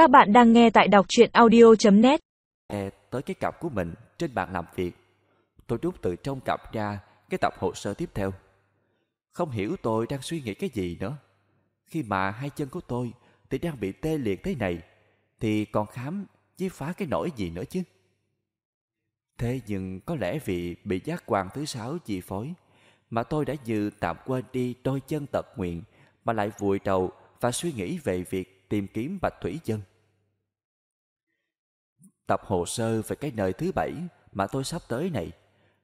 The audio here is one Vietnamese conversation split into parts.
Các bạn đang nghe tại đọc truyện audio.net tới cái cặp của mình trên bàn làm việc. Tôi rút từ trong cặp ra cái tập hồ sơ tiếp theo. Không hiểu tôi đang suy nghĩ cái gì nữa. Khi mà hai chân của tôi thì đang bị tê liệt thế này, thì còn khám chí phá cái nỗi gì nữa chứ. Thế nhưng có lẽ vì bị giác quan thứ sáu chi phối, mà tôi đã dự tạm quên đi đôi chân tật nguyện mà lại vùi đầu và suy nghĩ về việc tìm kiếm Bạch Thủy Dân. Tập hồ sơ về cái nơi thứ bảy mà tôi sắp tới này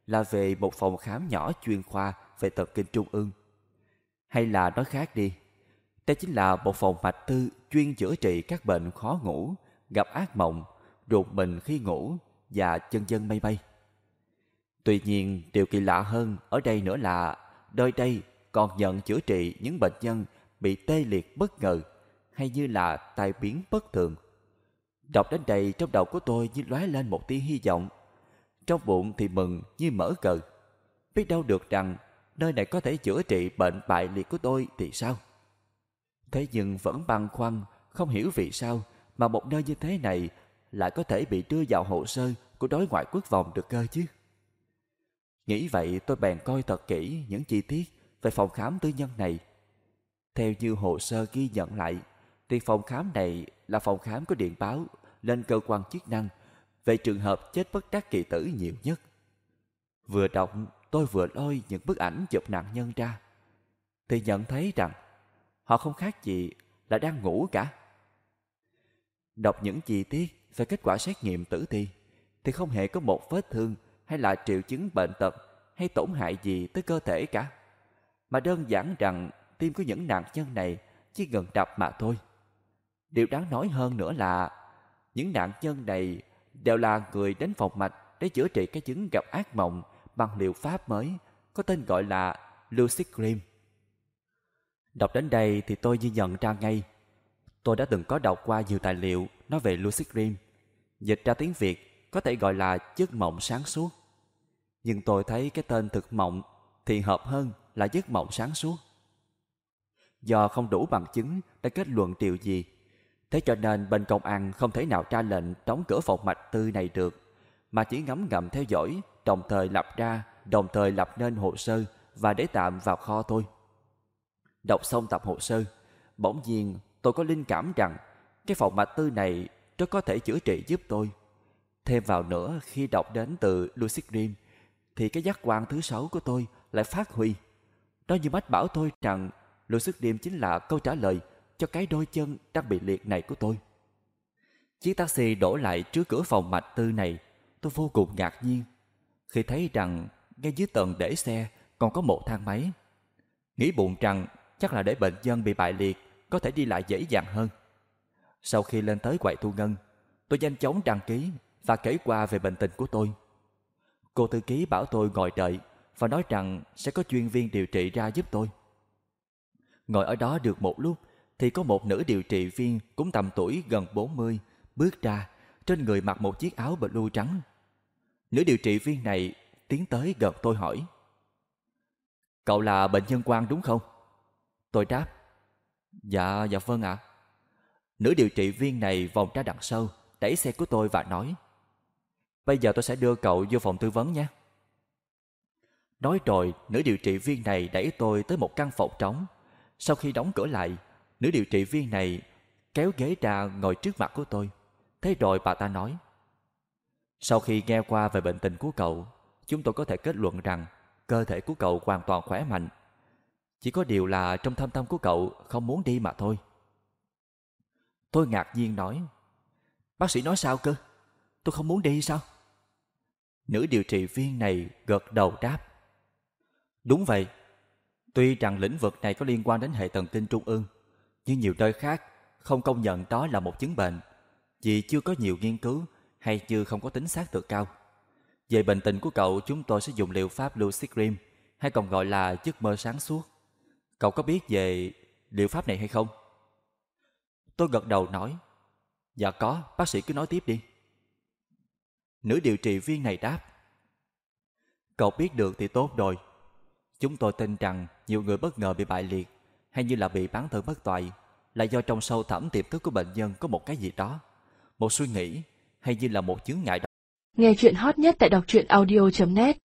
là về một phòng khám nhỏ chuyên khoa về thần kinh trung ương. Hay là nói khác đi, đây chính là một phòng mạch tư chuyên chữa trị các bệnh khó ngủ, gặp ác mộng, ruột mình khi ngủ và chân dân mây bay. Tuy nhiên, điều kỳ lạ hơn ở đây nữa là nơi đây còn nhận chữa trị những bệnh nhân bị tê liệt bất ngờ hay như là tai biến bất thường. Đọc đến đây trong đầu của tôi như lóe lên một tia hy vọng. Trong bụng thì mừng như mở cờ. Biết đâu được rằng nơi này có thể chữa trị bệnh bại liệt của tôi thì sao? Thế nhưng vẫn băn khoăn, không hiểu vì sao mà một nơi như thế này lại có thể bị đưa vào hồ sơ của đối ngoại quốc phòng được cơ chứ. Nghĩ vậy tôi bèn coi thật kỹ những chi tiết về phòng khám tư nhân này. Theo như hồ sơ ghi nhận lại, thì phòng khám này là phòng khám có điện báo lên cơ quan chức năng về trường hợp chết bất đắc kỳ tử nhiều nhất. Vừa đọc, tôi vừa lôi những bức ảnh chụp nạn nhân ra, thì nhận thấy rằng họ không khác gì là đang ngủ cả. Đọc những chi tiết về kết quả xét nghiệm tử thi, thì không hề có một vết thương hay là triệu chứng bệnh tật hay tổn hại gì tới cơ thể cả. Mà đơn giản rằng tim của những nạn nhân này chỉ gần đập mà thôi. Điều đáng nói hơn nữa là những nạn nhân này đều là người đến phòng mạch để chữa trị cái chứng gặp ác mộng bằng liệu pháp mới, có tên gọi là Lucid Dream. Đọc đến đây thì tôi như nhận ra ngay. Tôi đã từng có đọc qua nhiều tài liệu nói về Lucid Dream. Dịch ra tiếng Việt có thể gọi là giấc mộng sáng suốt. Nhưng tôi thấy cái tên thực mộng thì hợp hơn là giấc mộng sáng suốt. Do không đủ bằng chứng để kết luận điều gì Thế cho nên bên công an không thể nào ra lệnh đóng cửa phòng mạch tư này được, mà chỉ ngấm ngầm theo dõi, đồng thời lập ra, đồng thời lập nên hồ sơ và để tạm vào kho thôi. Đọc xong tập hồ sơ, bỗng nhiên tôi có linh cảm rằng cái phòng mạch tư này rất có thể chữa trị giúp tôi. Thêm vào nữa khi đọc đến từ Lucid Dream, thì cái giác quan thứ sáu của tôi lại phát huy. Đó như mách bảo tôi rằng Lucid Dream chính là câu trả lời cho cái đôi chân đang bị liệt này của tôi. Chiếc taxi đổ lại trước cửa phòng mạch tư này, tôi vô cùng ngạc nhiên khi thấy rằng ngay dưới tầng để xe còn có một thang máy. Nghĩ bụng rằng chắc là để bệnh nhân bị bại liệt có thể đi lại dễ dàng hơn. Sau khi lên tới quầy thu ngân, tôi nhanh chóng đăng ký và kể qua về bệnh tình của tôi. Cô thư ký bảo tôi ngồi đợi và nói rằng sẽ có chuyên viên điều trị ra giúp tôi. Ngồi ở đó được một lúc thì có một nữ điều trị viên cũng tầm tuổi gần 40 bước ra, trên người mặc một chiếc áo blue trắng. Nữ điều trị viên này tiến tới gần tôi hỏi. Cậu là bệnh nhân quan đúng không? Tôi đáp. Dạ, dạ vâng ạ. Nữ điều trị viên này vòng ra đằng sau, đẩy xe của tôi và nói. Bây giờ tôi sẽ đưa cậu vô phòng tư vấn nhé. Nói rồi, nữ điều trị viên này đẩy tôi tới một căn phòng trống. Sau khi đóng cửa lại, Nữ điều trị viên này kéo ghế ra ngồi trước mặt của tôi. Thế rồi bà ta nói. Sau khi nghe qua về bệnh tình của cậu, chúng tôi có thể kết luận rằng cơ thể của cậu hoàn toàn khỏe mạnh. Chỉ có điều là trong thâm tâm của cậu không muốn đi mà thôi. Tôi ngạc nhiên nói. Bác sĩ nói sao cơ? Tôi không muốn đi sao? Nữ điều trị viên này gật đầu đáp. Đúng vậy. Tuy rằng lĩnh vực này có liên quan đến hệ thần kinh trung ương, như nhiều nơi khác không công nhận đó là một chứng bệnh vì chưa có nhiều nghiên cứu hay chưa không có tính xác thực cao. Về bệnh tình của cậu, chúng tôi sẽ dùng liệu pháp Lucid Dream hay còn gọi là giấc mơ sáng suốt. Cậu có biết về liệu pháp này hay không? Tôi gật đầu nói, dạ có, bác sĩ cứ nói tiếp đi. Nữ điều trị viên này đáp, cậu biết được thì tốt rồi. Chúng tôi tin rằng nhiều người bất ngờ bị bại liệt hay như là bị bán thân bất toại là do trong sâu thẳm tiềm thức của bệnh nhân có một cái gì đó, một suy nghĩ hay như là một chướng ngại đó. Nghe chuyện hot nhất tại đọc truyện audio.net